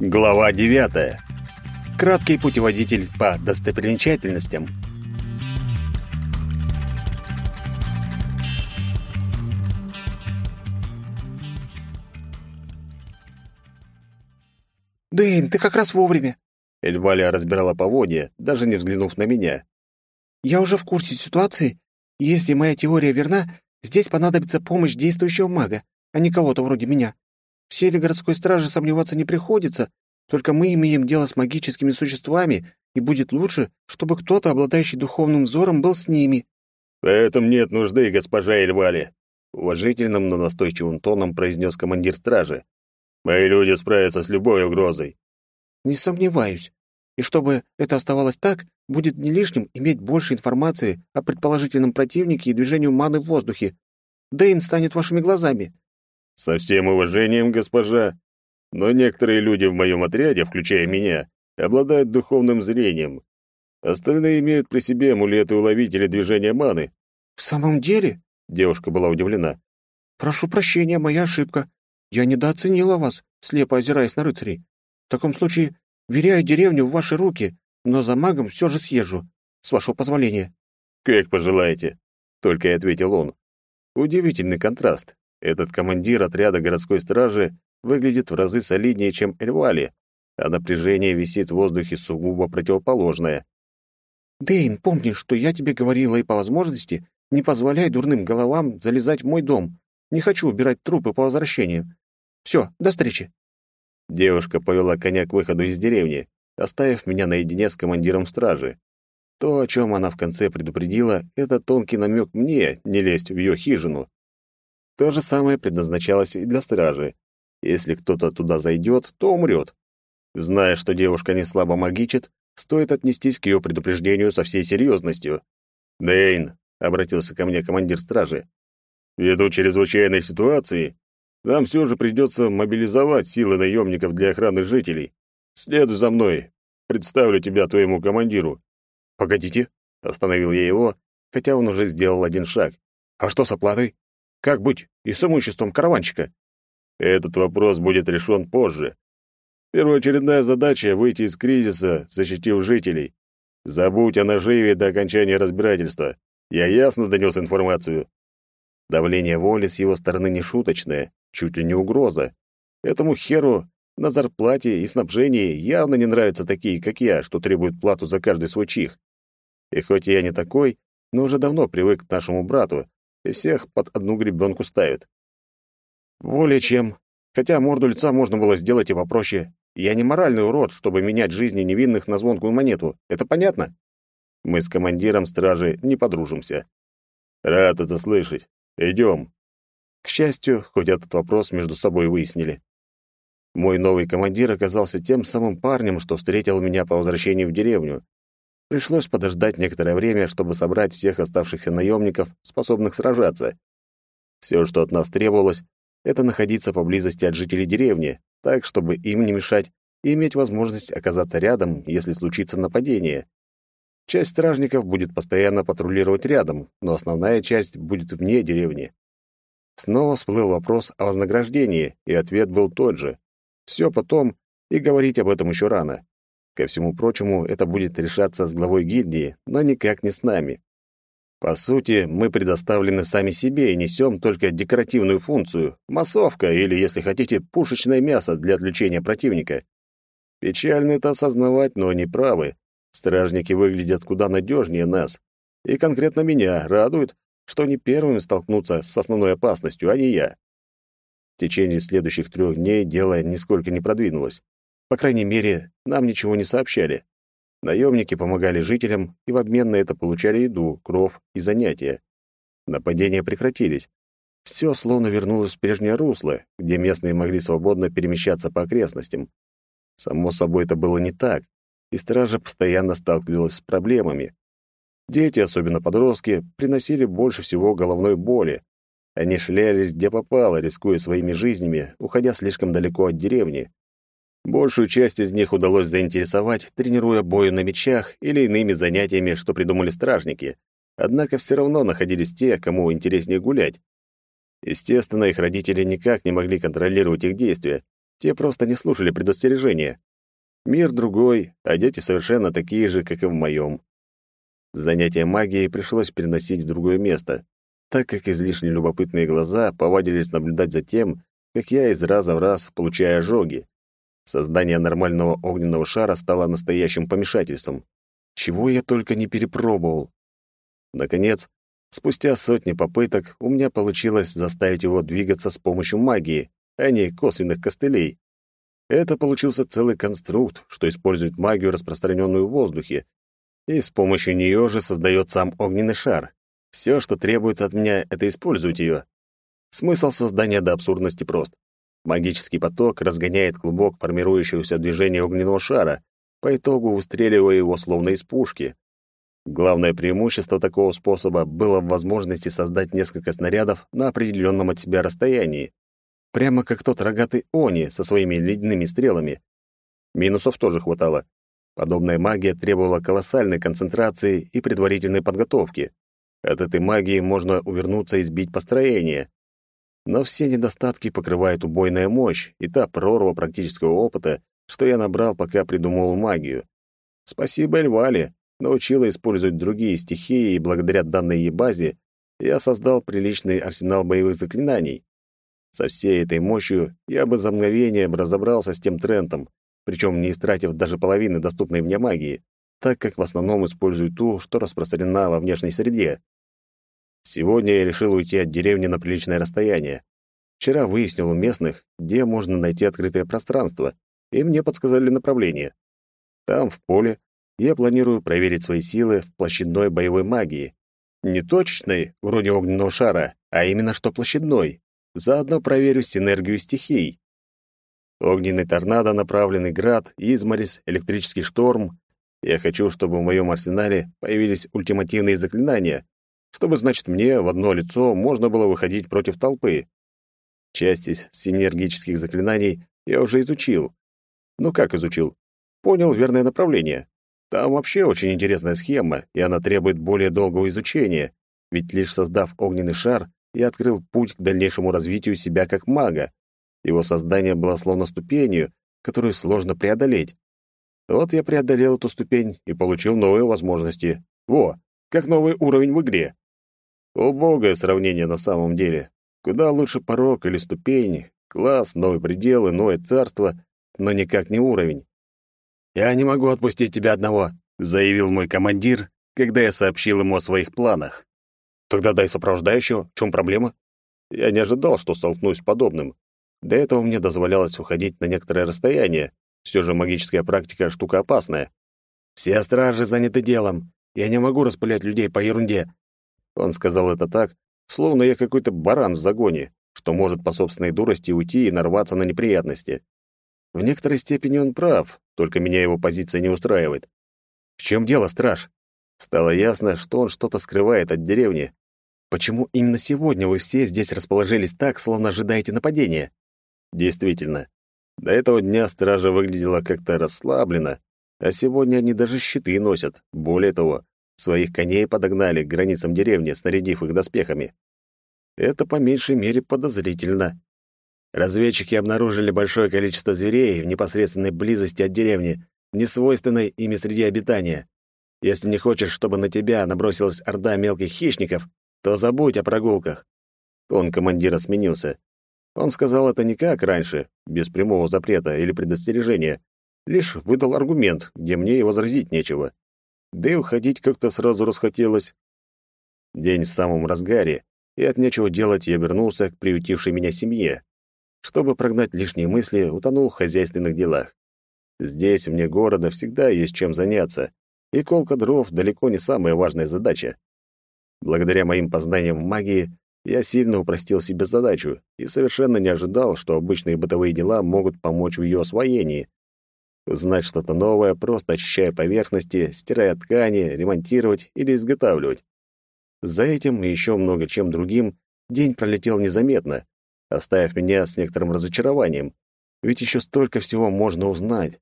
Глава 9. Краткий путеводитель по достопримечательностям. «Дэйн, ты как раз вовремя!» Эльвалия разбирала поводья, даже не взглянув на меня. «Я уже в курсе ситуации. Если моя теория верна, здесь понадобится помощь действующего мага, а не кого-то вроде меня. В силе городской стражи сомневаться не приходится, только мы имеем дело с магическими существами, и будет лучше, чтобы кто-то, обладающий духовным взором, был с ними». «В этом нет нужды, госпожа Эльвали», — уважительным, но настойчивым тоном произнес командир стражи. «Мои люди справятся с любой угрозой». «Не сомневаюсь. И чтобы это оставалось так, будет не лишним иметь больше информации о предположительном противнике и движении маны в воздухе. Дэйн станет вашими глазами». «Со всем уважением, госпожа, но некоторые люди в моем отряде, включая меня, обладают духовным зрением. Остальные имеют при себе амулеты-уловители движения маны. «В самом деле?» — девушка была удивлена. «Прошу прощения, моя ошибка. Я недооценила вас, слепо озираясь на рыцарей. В таком случае веряю деревню в ваши руки, но за магом все же съезжу, с вашего позволения». «Как пожелаете», — только и ответил он. Удивительный контраст. Этот командир отряда городской стражи выглядит в разы солиднее, чем Эльвали, а напряжение висит в воздухе сугубо противоположное. «Дейн, помни, что я тебе говорила и по возможности не позволяй дурным головам залезать в мой дом. Не хочу убирать трупы по возвращению. Все, до встречи». Девушка повела коня к выходу из деревни, оставив меня наедине с командиром стражи. То, о чем она в конце предупредила, это тонкий намек мне не лезть в ее хижину. То же самое предназначалось и для стражи. Если кто-то туда зайдет, то умрет. Зная, что девушка не слабо магичит, стоит отнестись к ее предупреждению со всей серьезностью. «Дэйн», — обратился ко мне командир стражи, — «ввиду чрезвычайной ситуации, нам все же придется мобилизовать силы наемников для охраны жителей. Следуй за мной, представлю тебя твоему командиру». «Погодите», — остановил я его, хотя он уже сделал один шаг. «А что с оплатой? Как быть и с имуществом караванщика?» Этот вопрос будет решен позже. Первоочередная задача — выйти из кризиса, защитив жителей. Забудь о наживе до окончания разбирательства. Я ясно донес информацию. Давление воли с его стороны не шуточное, чуть ли не угроза. Этому херу на зарплате и снабжении явно не нравятся такие, как я, что требуют плату за каждый свой чих. И хоть я не такой, но уже давно привык к нашему брату, и всех под одну гребенку ставит. Более чем. Хотя морду лица можно было сделать и попроще. Я не моральный урод, чтобы менять жизни невинных на звонкую монету. Это понятно? Мы с командиром стражи не подружимся. Рад это слышать. Идем. К счастью, хоть этот вопрос между собой выяснили. Мой новый командир оказался тем самым парнем, что встретил меня по возвращении в деревню. Пришлось подождать некоторое время, чтобы собрать всех оставшихся наемников, способных сражаться. Все, что от нас требовалось, это находиться поблизости от жителей деревни, так, чтобы им не мешать и иметь возможность оказаться рядом, если случится нападение. Часть стражников будет постоянно патрулировать рядом, но основная часть будет вне деревни. Снова всплыл вопрос о вознаграждении, и ответ был тот же. Все потом, и говорить об этом еще рано. Ко всему прочему, это будет решаться с главой гильдии, но никак не с нами. По сути, мы предоставлены сами себе и несем только декоративную функцию, массовка или, если хотите, пушечное мясо для отвлечения противника. Печально это осознавать, но они правы. Стражники выглядят куда надежнее нас. И конкретно меня радует, что они первыми столкнутся с основной опасностью, а не я. В течение следующих трех дней дело нисколько не продвинулось. По крайней мере, нам ничего не сообщали. Наемники помогали жителям и в обмен на это получали еду, кров и занятия. Нападения прекратились. Все словно вернулось в прежнее русло, где местные могли свободно перемещаться по окрестностям. Само собой, это было не так, и стража постоянно сталкивалась с проблемами. Дети, особенно подростки, приносили больше всего головной боли. Они шлялись где попало, рискуя своими жизнями, уходя слишком далеко от деревни. Большую часть из них удалось заинтересовать, тренируя бою на мечах или иными занятиями, что придумали стражники. Однако все равно находились те, кому интереснее гулять. Естественно, их родители никак не могли контролировать их действия, те просто не слушали предостережения. Мир другой, а дети совершенно такие же, как и в моем. Занятие магией пришлось переносить в другое место, так как излишне любопытные глаза повадились наблюдать за тем, как я из раза в раз получаю ожоги. Создание нормального огненного шара стало настоящим помешательством. Чего я только не перепробовал. Наконец, спустя сотни попыток у меня получилось заставить его двигаться с помощью магии, а не косвенных костылей. Это получился целый конструкт, что использует магию, распространенную в воздухе, и с помощью нее же создает сам огненный шар. Все, что требуется от меня, это использовать ее. Смысл создания до абсурдности прост. Магический поток разгоняет клубок формирующегося движения огненного шара, по итогу выстреливая его словно из пушки. Главное преимущество такого способа было в возможности создать несколько снарядов на определенном от себя расстоянии. Прямо как тот рогатый Они со своими ледяными стрелами. Минусов тоже хватало. Подобная магия требовала колоссальной концентрации и предварительной подготовки. От этой магии можно увернуться и сбить построение но все недостатки покрывает убойная мощь и та прорва практического опыта, что я набрал, пока придумывал магию. Спасибо Эльвале, научила использовать другие стихии, и благодаря данной ей базе я создал приличный арсенал боевых заклинаний. Со всей этой мощью я бы за мгновение разобрался с тем трендом, причем не истратив даже половины доступной мне магии, так как в основном использую ту, что распространена во внешней среде. Сегодня я решил уйти от деревни на приличное расстояние. Вчера выяснил у местных, где можно найти открытое пространство, и мне подсказали направление. Там, в поле, я планирую проверить свои силы в площадной боевой магии. Не точечной, вроде огненного шара, а именно что площадной. Заодно проверю синергию стихий. Огненный торнадо, направленный град, изморис, электрический шторм. Я хочу, чтобы в моем арсенале появились ультимативные заклинания, чтобы, значит, мне в одно лицо можно было выходить против толпы. Часть из синергических заклинаний я уже изучил. Ну как изучил? Понял верное направление. Там вообще очень интересная схема, и она требует более долгого изучения, ведь лишь создав огненный шар, я открыл путь к дальнейшему развитию себя как мага. Его создание было словно ступенью, которую сложно преодолеть. Вот я преодолел эту ступень и получил новые возможности. Во, как новый уровень в игре. Убогое сравнение на самом деле. Куда лучше порог или ступень, класс, новый предел, иное царство, но никак не уровень. «Я не могу отпустить тебя одного», — заявил мой командир, когда я сообщил ему о своих планах. «Тогда дай сопровождающего. В чем проблема?» Я не ожидал, что столкнусь с подобным. До этого мне дозволялось уходить на некоторое расстояние. Все же магическая практика — штука опасная. «Все стражи заняты делом. Я не могу распылять людей по ерунде. Он сказал это так, словно я какой-то баран в загоне, что может по собственной дурости уйти и нарваться на неприятности. В некоторой степени он прав, только меня его позиция не устраивает. В чем дело, страж? Стало ясно, что он что-то скрывает от деревни. Почему именно сегодня вы все здесь расположились так, словно ожидаете нападения? Действительно, до этого дня стража выглядела как-то расслабленно, а сегодня они даже щиты носят. Более того, Своих коней подогнали к границам деревни, снарядив их доспехами. Это по меньшей мере подозрительно. Разведчики обнаружили большое количество зверей в непосредственной близости от деревни, несвойственной ими среди обитания. Если не хочешь, чтобы на тебя набросилась орда мелких хищников, то забудь о прогулках. Тон командира сменился. Он сказал это не как раньше, без прямого запрета или предостережения, лишь выдал аргумент, где мне и возразить нечего да и уходить как-то сразу расхотелось. День в самом разгаре, и от нечего делать я вернулся к приютившей меня семье. Чтобы прогнать лишние мысли, утонул в хозяйственных делах. Здесь, вне города, всегда есть чем заняться, и колка дров далеко не самая важная задача. Благодаря моим познаниям в магии я сильно упростил себе задачу и совершенно не ожидал, что обычные бытовые дела могут помочь в ее освоении. Знать что-то новое, просто очищая поверхности, стирая ткани, ремонтировать или изготавливать. За этим и еще много чем другим день пролетел незаметно, оставив меня с некоторым разочарованием, ведь еще столько всего можно узнать.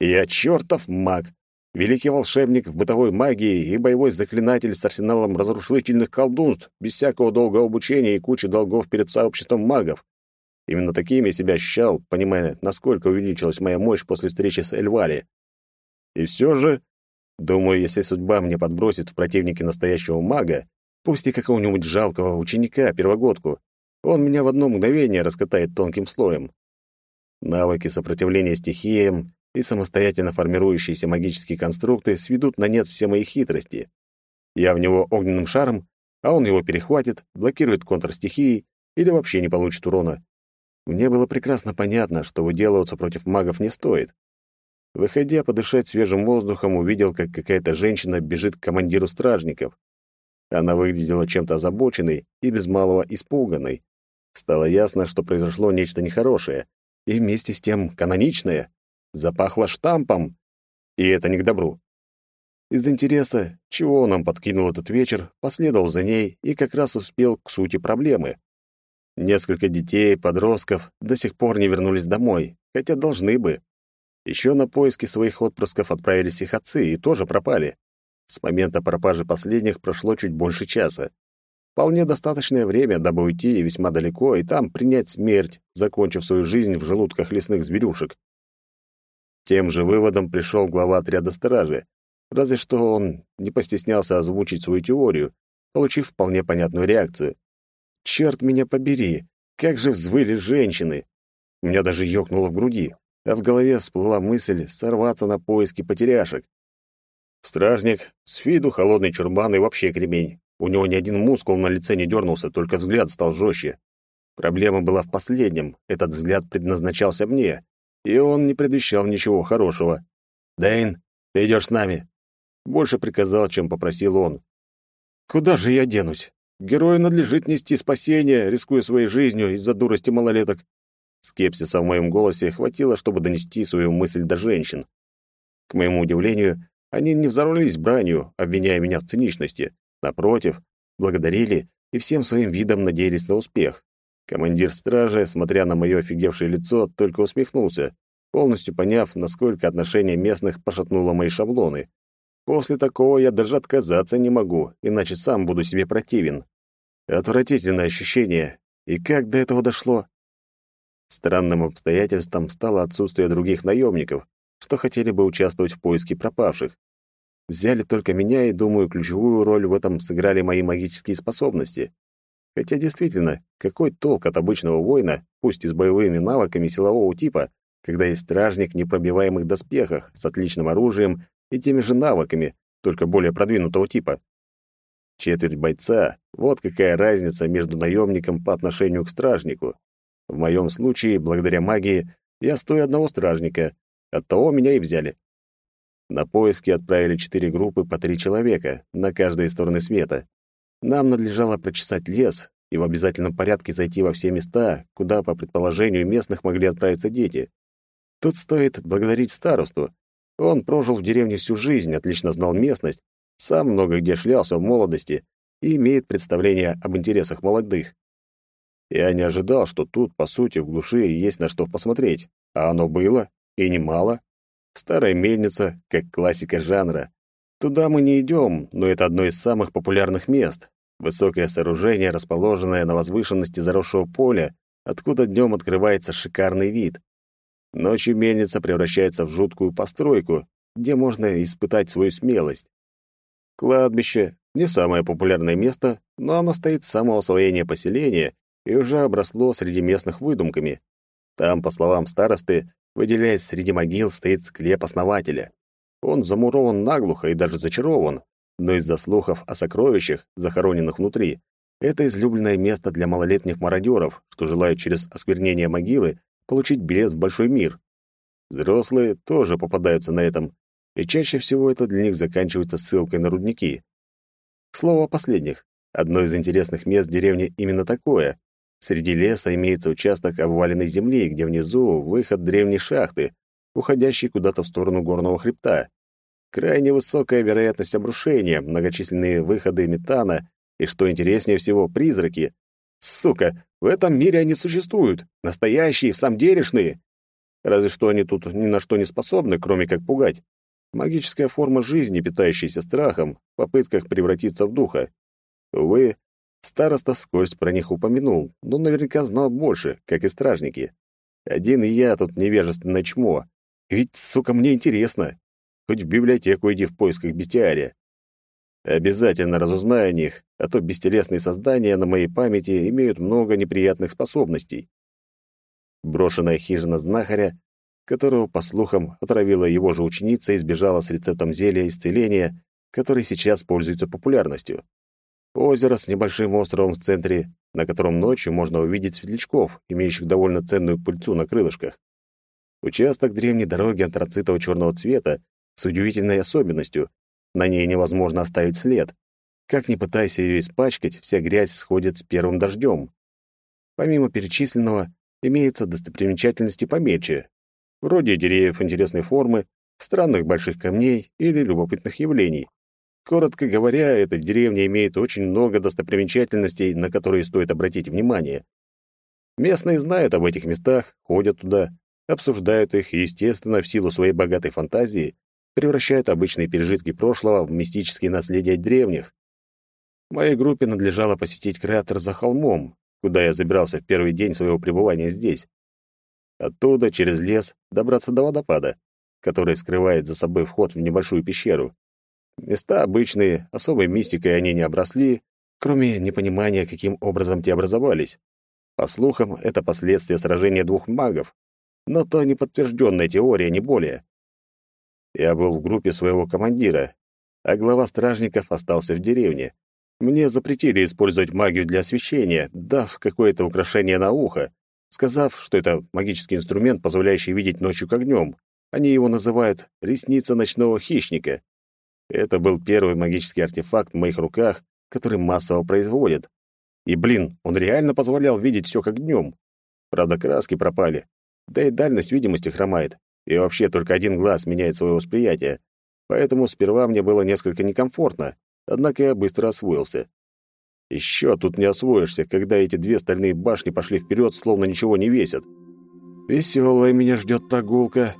Я чертов маг, великий волшебник в бытовой магии и боевой заклинатель с арсеналом разрушительных колдунств, без всякого долгого обучения и кучи долгов перед сообществом магов. Именно таким я себя ощущал, понимая, насколько увеличилась моя мощь после встречи с Эльвали. И все же, думаю, если судьба мне подбросит в противнике настоящего мага, пусть и какого-нибудь жалкого ученика-первогодку, он меня в одно мгновение раскатает тонким слоем. Навыки сопротивления стихиям и самостоятельно формирующиеся магические конструкты сведут на нет все мои хитрости. Я в него огненным шаром, а он его перехватит, блокирует контр стихии или вообще не получит урона. Мне было прекрасно понятно, что выделываться против магов не стоит. Выходя подышать свежим воздухом, увидел, как какая-то женщина бежит к командиру стражников. Она выглядела чем-то озабоченной и без малого испуганной. Стало ясно, что произошло нечто нехорошее, и вместе с тем каноничное. Запахло штампом, и это не к добру. Из интереса, чего нам подкинул этот вечер, последовал за ней и как раз успел к сути проблемы. Несколько детей, подростков до сих пор не вернулись домой, хотя должны бы. Еще на поиски своих отпрысков отправились их отцы и тоже пропали. С момента пропажи последних прошло чуть больше часа. Вполне достаточное время, дабы уйти весьма далеко, и там принять смерть, закончив свою жизнь в желудках лесных зверюшек. Тем же выводом пришел глава отряда стражи, разве что он не постеснялся озвучить свою теорию, получив вполне понятную реакцию. Черт меня побери, как же взвыли женщины! У меня даже ёкнуло в груди, а в голове всплыла мысль сорваться на поиски потеряшек. Стражник, с виду холодный чурбан и вообще кремень. У него ни один мускул на лице не дернулся, только взгляд стал жестче. Проблема была в последнем. Этот взгляд предназначался мне, и он не предвещал ничего хорошего. «Дэйн, ты идешь с нами!» Больше приказал, чем попросил он. «Куда же я денусь? Герою надлежит нести спасение, рискуя своей жизнью из-за дурости малолеток. Скепсиса в моем голосе хватило, чтобы донести свою мысль до женщин. К моему удивлению, они не взорвались бранью, обвиняя меня в циничности. Напротив, благодарили и всем своим видом надеялись на успех. Командир стражи, смотря на мое офигевшее лицо, только усмехнулся, полностью поняв, насколько отношение местных пошатнуло мои шаблоны. После такого я даже отказаться не могу, иначе сам буду себе противен. Отвратительное ощущение. И как до этого дошло? Странным обстоятельством стало отсутствие других наемников, что хотели бы участвовать в поиске пропавших. Взяли только меня, и, думаю, ключевую роль в этом сыграли мои магические способности. Хотя действительно, какой толк от обычного воина, пусть и с боевыми навыками силового типа, когда есть стражник в непробиваемых доспехах с отличным оружием и теми же навыками, только более продвинутого типа. Четверть бойца — вот какая разница между наемником по отношению к стражнику. В моем случае, благодаря магии, я стою одного стражника, оттого меня и взяли. На поиски отправили четыре группы по три человека, на каждой стороны света. Нам надлежало прочесать лес и в обязательном порядке зайти во все места, куда, по предположению местных, могли отправиться дети. Тут стоит благодарить старосту, он прожил в деревне всю жизнь, отлично знал местность, сам много где шлялся в молодости и имеет представление об интересах молодых. Я не ожидал, что тут, по сути, в глуши есть на что посмотреть, а оно было, и немало. Старая мельница, как классика жанра. Туда мы не идем, но это одно из самых популярных мест. Высокое сооружение, расположенное на возвышенности заросшего поля, откуда днем открывается шикарный вид. Ночью мельница превращается в жуткую постройку, где можно испытать свою смелость. Кладбище — не самое популярное место, но оно стоит с самого освоения поселения и уже обросло среди местных выдумками. Там, по словам старосты, выделяясь среди могил, стоит склеп основателя. Он замурован наглухо и даже зачарован, но из-за слухов о сокровищах, захороненных внутри, это излюбленное место для малолетних мародеров, что желают через осквернение могилы получить билет в большой мир. Взрослые тоже попадаются на этом, и чаще всего это для них заканчивается ссылкой на рудники. К слову о последних. Одно из интересных мест деревни именно такое. Среди леса имеется участок обваленной земли, где внизу выход древней шахты, уходящий куда-то в сторону горного хребта. Крайне высокая вероятность обрушения, многочисленные выходы метана и, что интереснее всего, призраки. Сука, в этом мире они существуют, настоящие, в самом делешные. Разве что они тут ни на что не способны, кроме как пугать. Магическая форма жизни, питающаяся страхом, в попытках превратиться в духа. Увы, Староста вскользь про них упомянул, но наверняка знал больше, как и стражники. Один я тут невежественное чмо. Ведь, сука, мне интересно. Хоть в библиотеку иди в поисках бестиария. Обязательно разузнаю о них, а то бестелесные создания на моей памяти имеют много неприятных способностей. Брошенная хижина знахаря, которого, по слухам, отравила его же ученица и сбежала с рецептом зелья исцеления, который сейчас пользуется популярностью. Озеро с небольшим островом в центре, на котором ночью можно увидеть светлячков, имеющих довольно ценную пыльцу на крылышках. Участок древней дороги антрацитового черного цвета с удивительной особенностью. На ней невозможно оставить след. Как ни пытайся ее испачкать, вся грязь сходит с первым дождем. Помимо перечисленного, имеются достопримечательности помельче, вроде деревьев интересной формы, странных больших камней или любопытных явлений. Коротко говоря, эта деревня имеет очень много достопримечательностей, на которые стоит обратить внимание. Местные знают об этих местах, ходят туда, обсуждают их и, естественно, в силу своей богатой фантазии, превращают обычные пережитки прошлого в мистические наследия древних. Моей группе надлежало посетить кратер за холмом, куда я забирался в первый день своего пребывания здесь. Оттуда, через лес, добраться до водопада, который скрывает за собой вход в небольшую пещеру. Места обычные, особой мистикой они не обросли, кроме непонимания, каким образом те образовались. По слухам, это последствия сражения двух магов, но то не подтвержденная теория, не более. Я был в группе своего командира, а глава стражников остался в деревне. Мне запретили использовать магию для освещения, дав какое-то украшение на ухо, сказав, что это магический инструмент, позволяющий видеть ночью как днем. Они его называют «ресница ночного хищника». Это был первый магический артефакт в моих руках, который массово производят. И, блин, он реально позволял видеть все как днем. Правда, краски пропали. Да и дальность видимости хромает. И вообще только один глаз меняет свое восприятие. Поэтому сперва мне было несколько некомфортно, однако я быстро освоился. Еще тут не освоишься, когда эти две стальные башни пошли вперед, словно ничего не весят. Веселая меня ждет прогулка,